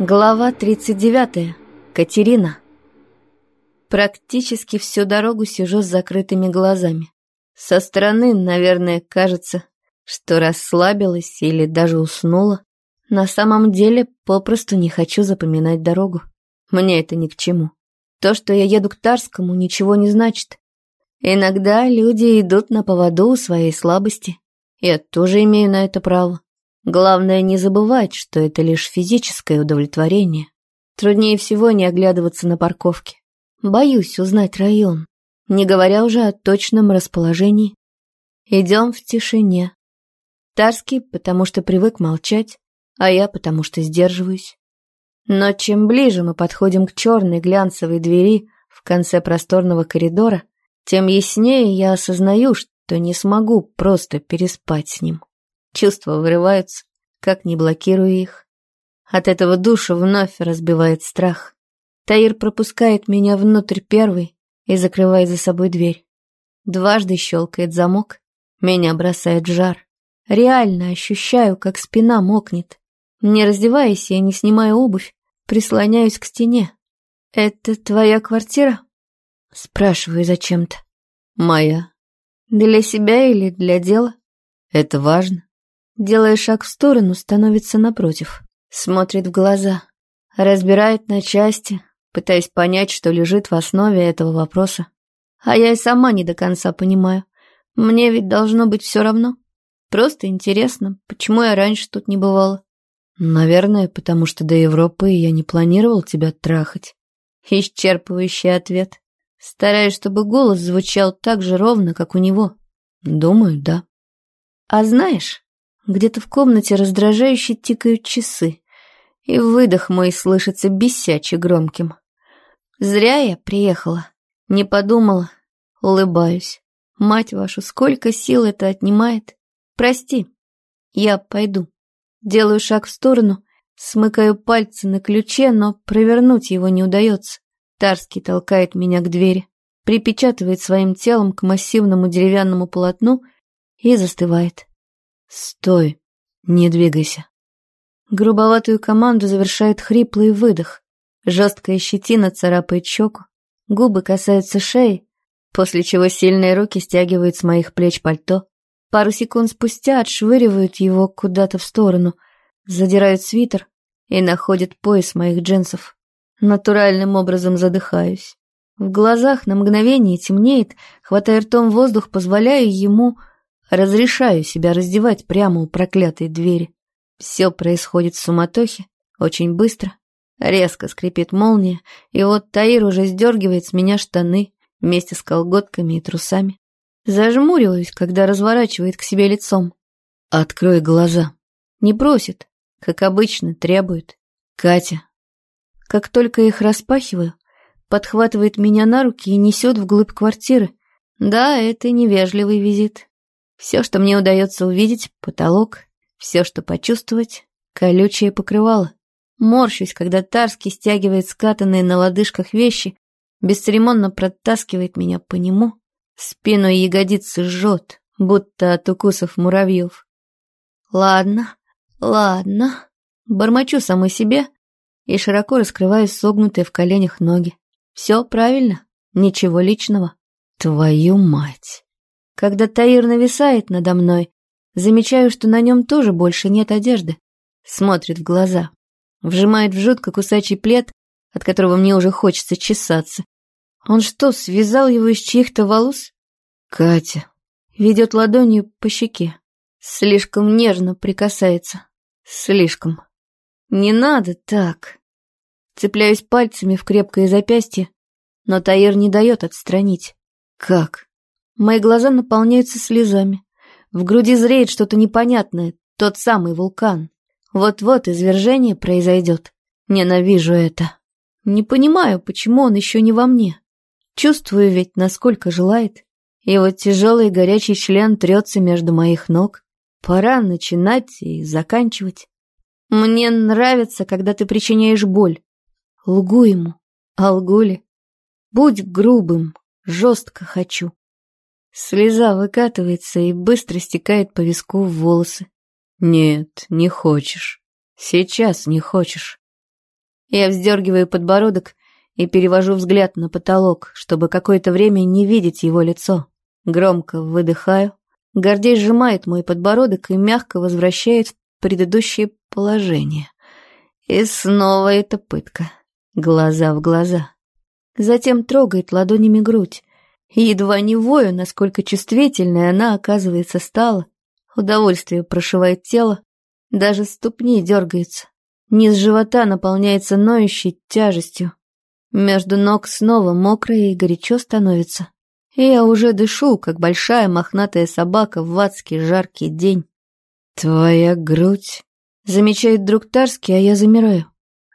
Глава 39. Катерина. Практически всю дорогу сижу с закрытыми глазами. Со стороны, наверное, кажется, что расслабилась или даже уснула. На самом деле, попросту не хочу запоминать дорогу. Мне это ни к чему. То, что я еду к Тарскому, ничего не значит. Иногда люди идут на поводу у своей слабости. Я тоже имею на это право. Главное не забывать, что это лишь физическое удовлетворение. Труднее всего не оглядываться на парковке. Боюсь узнать район, не говоря уже о точном расположении. Идем в тишине. Тарский, потому что привык молчать, а я потому что сдерживаюсь. Но чем ближе мы подходим к черной глянцевой двери в конце просторного коридора, тем яснее я осознаю, что не смогу просто переспать с ним. Чувства вырываются, как не блокирую их. От этого душу вновь разбивает страх. Таир пропускает меня внутрь первый и закрывает за собой дверь. Дважды щелкает замок, меня бросает жар. Реально ощущаю, как спина мокнет. Не раздеваясь, я не снимаю обувь, прислоняюсь к стене. «Это твоя квартира?» Спрашиваю зачем-то. «Моя». «Для себя или для дела?» «Это важно». Делая шаг в сторону, становится напротив. Смотрит в глаза. Разбирает на части, пытаясь понять, что лежит в основе этого вопроса. А я и сама не до конца понимаю. Мне ведь должно быть все равно. Просто интересно, почему я раньше тут не бывала. Наверное, потому что до Европы я не планировал тебя трахать. Исчерпывающий ответ. Стараюсь, чтобы голос звучал так же ровно, как у него. Думаю, да. А знаешь, где-то в комнате раздражающе тикают часы, и выдох мой слышится бесяче громким. Зря я приехала, не подумала, улыбаюсь. Мать вашу, сколько сил это отнимает. Прости, я пойду. Делаю шаг в сторону, смыкаю пальцы на ключе, но провернуть его не удается. Тарский толкает меня к двери, припечатывает своим телом к массивному деревянному полотну и застывает. «Стой! Не двигайся!» Грубоватую команду завершает хриплый выдох. Жесткая щетина царапает щеку, губы касаются шеи, после чего сильные руки стягивают с моих плеч пальто. Пару секунд спустя отшвыривают его куда-то в сторону, задирают свитер и находят пояс моих джинсов. Натуральным образом задыхаюсь. В глазах на мгновение темнеет, хватая ртом воздух, позволяя ему Разрешаю себя раздевать прямо у проклятой двери. Все происходит в суматохе, очень быстро. Резко скрипит молния, и вот Таир уже сдергивает с меня штаны вместе с колготками и трусами. Зажмуриваюсь, когда разворачивает к себе лицом. «Открой глаза». Не просит, как обычно, требует. «Катя». Как только их распахиваю, подхватывает меня на руки и несет вглубь квартиры. Да, это невежливый визит. Все, что мне удается увидеть, потолок, все, что почувствовать, колючее покрывало. Морщусь, когда Тарский стягивает скатанные на лодыжках вещи, бесцеремонно протаскивает меня по нему, спину и ягодицы жжет, будто от укусов муравьев. Ладно, ладно, бормочу самой себе и широко раскрываю согнутые в коленях ноги. Все правильно, ничего личного. Твою мать! Когда Таир нависает надо мной, замечаю, что на нем тоже больше нет одежды. Смотрит в глаза. Вжимает в жутко кусачий плед, от которого мне уже хочется чесаться. Он что, связал его из чьих-то волос? Катя. Ведет ладонью по щеке. Слишком нежно прикасается. Слишком. Не надо так. Цепляюсь пальцами в крепкое запястье, но Таир не дает отстранить. Как? Мои глаза наполняются слезами. В груди зреет что-то непонятное, тот самый вулкан. Вот-вот извержение произойдет. Ненавижу это. Не понимаю, почему он еще не во мне. Чувствую ведь, насколько желает. Вот тяжелый горячий член трется между моих ног. Пора начинать и заканчивать. Мне нравится, когда ты причиняешь боль. Лгу ему. А лгу ли? Будь грубым, жестко хочу. Слеза выкатывается и быстро стекает по виску в волосы. Нет, не хочешь. Сейчас не хочешь. Я вздергиваю подбородок и перевожу взгляд на потолок, чтобы какое-то время не видеть его лицо. Громко выдыхаю. Гордей сжимает мой подбородок и мягко возвращает в предыдущее положение. И снова эта пытка. Глаза в глаза. Затем трогает ладонями грудь. Едва не вою, насколько чувствительной она, оказывается, стала. Удовольствие прошивает тело. Даже ступни дергаются. Низ живота наполняется ноющей тяжестью. Между ног снова мокро и горячо становится. И я уже дышу, как большая мохнатая собака в адский жаркий день. «Твоя грудь», — замечает друг Тарский, а я замираю.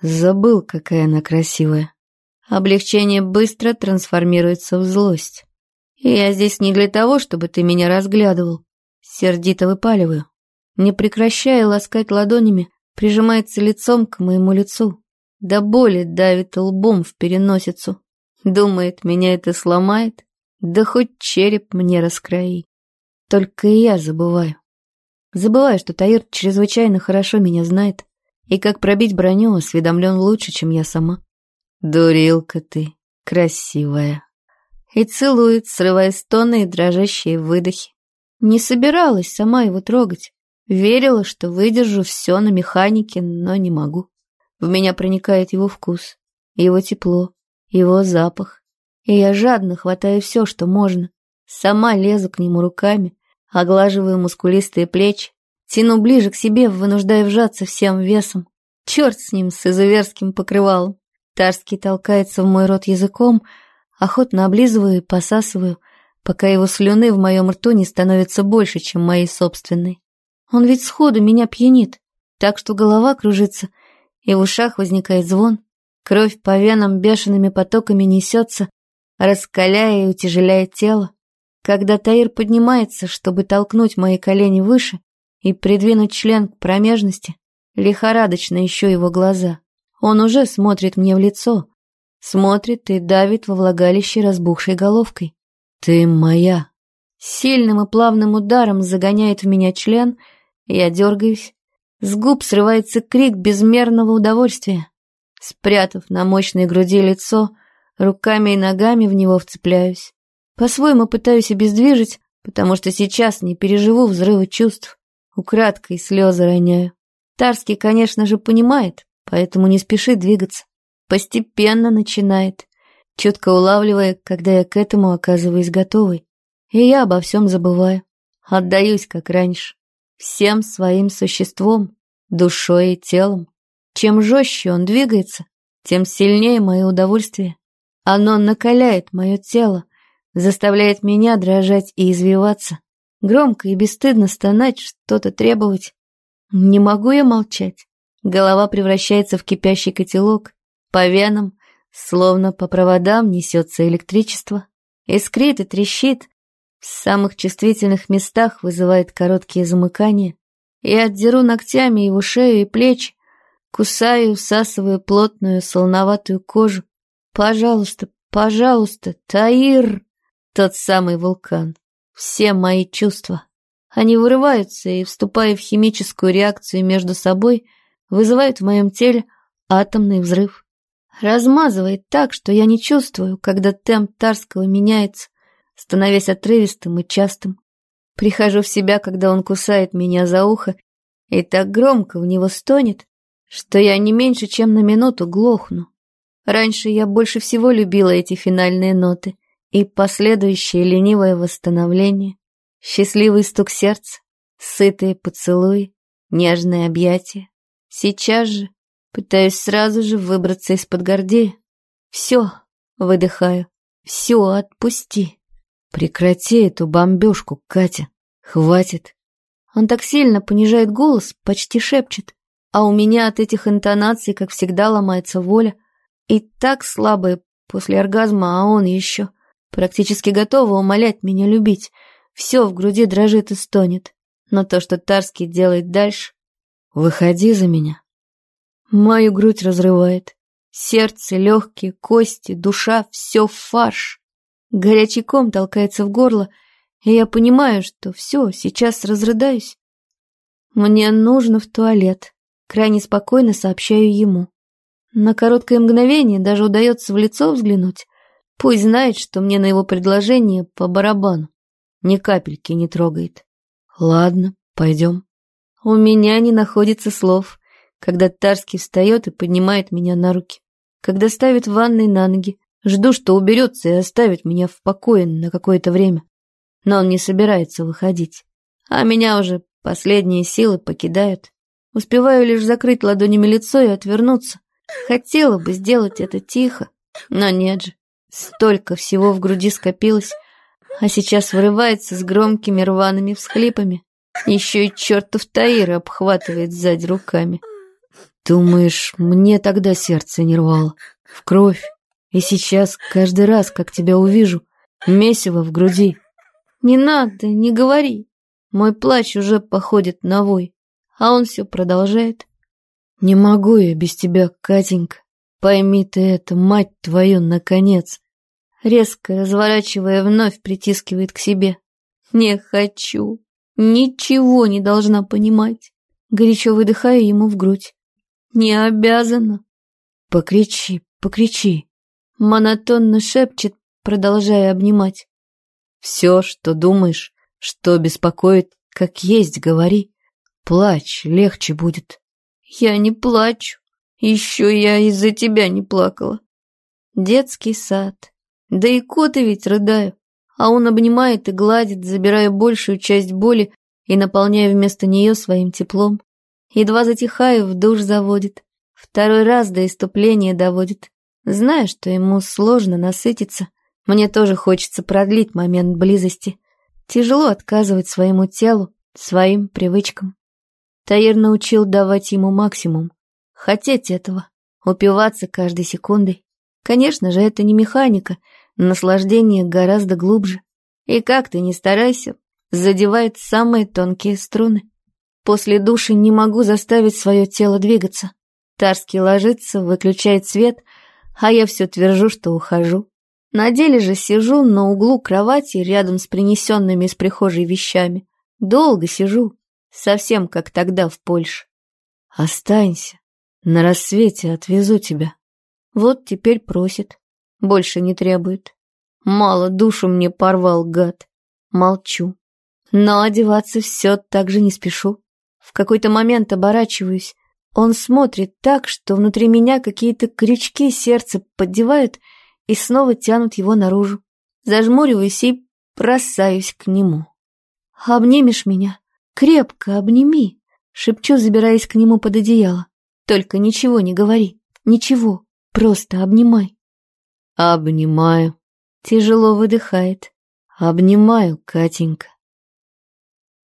Забыл, какая она красивая. Облегчение быстро трансформируется в злость. Я здесь не для того, чтобы ты меня разглядывал. Сердито выпаливаю. Не прекращая ласкать ладонями, прижимается лицом к моему лицу. До боли давит лбом в переносицу. Думает, меня это сломает? Да хоть череп мне раскрои. Только и я забываю. Забываю, что Таир чрезвычайно хорошо меня знает, и как пробить броню осведомлен лучше, чем я сама. Дурилка ты, красивая. И целует, срывая стоны и дрожащие выдохи. Не собиралась сама его трогать. Верила, что выдержу все на механике, но не могу. В меня проникает его вкус, его тепло, его запах. И я жадно хватаю все, что можно. Сама лезу к нему руками, оглаживаю мускулистые плечи, тяну ближе к себе, вынуждая вжаться всем весом. Черт с ним, с изуверским покрывалом. Тарский толкается в мой рот языком, охотно облизываю и посасываю, пока его слюны в моем рту не становится больше, чем моей собственной. Он ведь сходу меня пьянит, так что голова кружится, и в ушах возникает звон. Кровь по венам бешеными потоками несется, раскаляя и утяжеляя тело. Когда Таир поднимается, чтобы толкнуть мои колени выше и придвинуть член к промежности, лихорадочно еще его глаза. Он уже смотрит мне в лицо, смотрит и давит во влагалище разбухшей головкой. «Ты моя!» Сильным и плавным ударом загоняет в меня член — я дергаюсь. С губ срывается крик безмерного удовольствия. Спрятав на мощной груди лицо, руками и ногами в него вцепляюсь. По-своему пытаюсь обездвижить, потому что сейчас не переживу взрыва чувств. Украдкой слезы роняю. Тарский, конечно же, понимает, поэтому не спешит двигаться. Постепенно начинает, четко улавливая, когда я к этому оказываюсь готовой. И я обо всем забываю. Отдаюсь, как раньше всем своим существом, душой и телом. Чем жестче он двигается, тем сильнее мое удовольствие. Оно накаляет мое тело, заставляет меня дрожать и извиваться, громко и бесстыдно стонать, что-то требовать. Не могу я молчать. Голова превращается в кипящий котелок, по венам, словно по проводам несется электричество. Искрит и трещит, в самых чувствительных местах вызывает короткие замыкания. Я отдеру ногтями его шею и плечи, кусаю и всасываю плотную солоноватую кожу. Пожалуйста, пожалуйста, Таир! Тот самый вулкан. Все мои чувства. Они вырываются и, вступая в химическую реакцию между собой, вызывают в моем теле атомный взрыв. Размазывает так, что я не чувствую, когда темп Тарского меняется становясь отрывистым и частым. Прихожу в себя, когда он кусает меня за ухо, и так громко в него стонет, что я не меньше, чем на минуту глохну. Раньше я больше всего любила эти финальные ноты и последующее ленивое восстановление, счастливый стук сердца, сытые поцелуи, нежные объятия. Сейчас же пытаюсь сразу же выбраться из-под гордея. Все, выдыхаю, все, отпусти. Прекрати эту бомбежку, Катя. Хватит. Он так сильно понижает голос, почти шепчет. А у меня от этих интонаций, как всегда, ломается воля. И так слабая после оргазма, а он еще практически готова умолять меня любить. Все в груди дрожит и стонет. Но то, что Тарский делает дальше... Выходи за меня. Мою грудь разрывает. Сердце, легкие, кости, душа — все фарш. Горячий ком толкается в горло, и я понимаю, что все, сейчас разрыдаюсь. Мне нужно в туалет. Крайне спокойно сообщаю ему. На короткое мгновение даже удается в лицо взглянуть. Пусть знает, что мне на его предложение по барабану. Ни капельки не трогает. Ладно, пойдем. У меня не находится слов, когда Тарский встает и поднимает меня на руки. Когда ставит в ванной на ноги, жду, что уберется и оставит меня в покое на какое-то время. Но он не собирается выходить. А меня уже последние силы покидают. Успеваю лишь закрыть ладонями лицо и отвернуться. Хотела бы сделать это тихо, но нет же. Столько всего в груди скопилось, а сейчас вырывается с громкими рваными всхлипами. Еще и чертов Таир обхватывает сзади руками. Думаешь, мне тогда сердце не рвало? В кровь. И сейчас, каждый раз, как тебя увижу, месиво в груди. Не надо, не говори. Мой плач уже походит на вой, а он все продолжает. Не могу я без тебя, Катенька. Пойми ты это, мать твою, наконец резко разворачивая, вновь притискивает к себе. «Не хочу. Ничего не должна понимать». Горячо выдыхаю ему в грудь. «Не обязана». «Покричи, покричи», — монотонно шепчет, продолжая обнимать. «Все, что думаешь, что беспокоит, как есть, говори. Плачь, легче будет». «Я не плачу. Еще я из-за тебя не плакала». Детский сад. Да и коты ведь рыдаю. А он обнимает и гладит, забирая большую часть боли и наполняя вместо нее своим теплом. Едва затихаю, в душ заводит. Второй раз до иступления доводит. Зная, что ему сложно насытиться, мне тоже хочется продлить момент близости. Тяжело отказывать своему телу, своим привычкам. Таир научил давать ему максимум. Хотеть этого, упиваться каждой секундой. Конечно же, это не механика — Наслаждение гораздо глубже. И как ты не старайся, задевает самые тонкие струны. После души не могу заставить свое тело двигаться. Тарский ложится, выключает свет, а я все твержу, что ухожу. На деле же сижу на углу кровати рядом с принесенными из прихожей вещами. Долго сижу, совсем как тогда в Польше. Останься, на рассвете отвезу тебя. Вот теперь просит. Больше не требует. Мало душу мне порвал, гад. Молчу. Но одеваться все так же не спешу. В какой-то момент оборачиваюсь. Он смотрит так, что внутри меня какие-то крючки сердца поддевают и снова тянут его наружу. Зажмуриваюсь и бросаюсь к нему. «Обнимешь меня? Крепко обними!» Шепчу, забираясь к нему под одеяло. «Только ничего не говори, ничего, просто обнимай». Обнимаю. Тяжело выдыхает. Обнимаю, Катенька.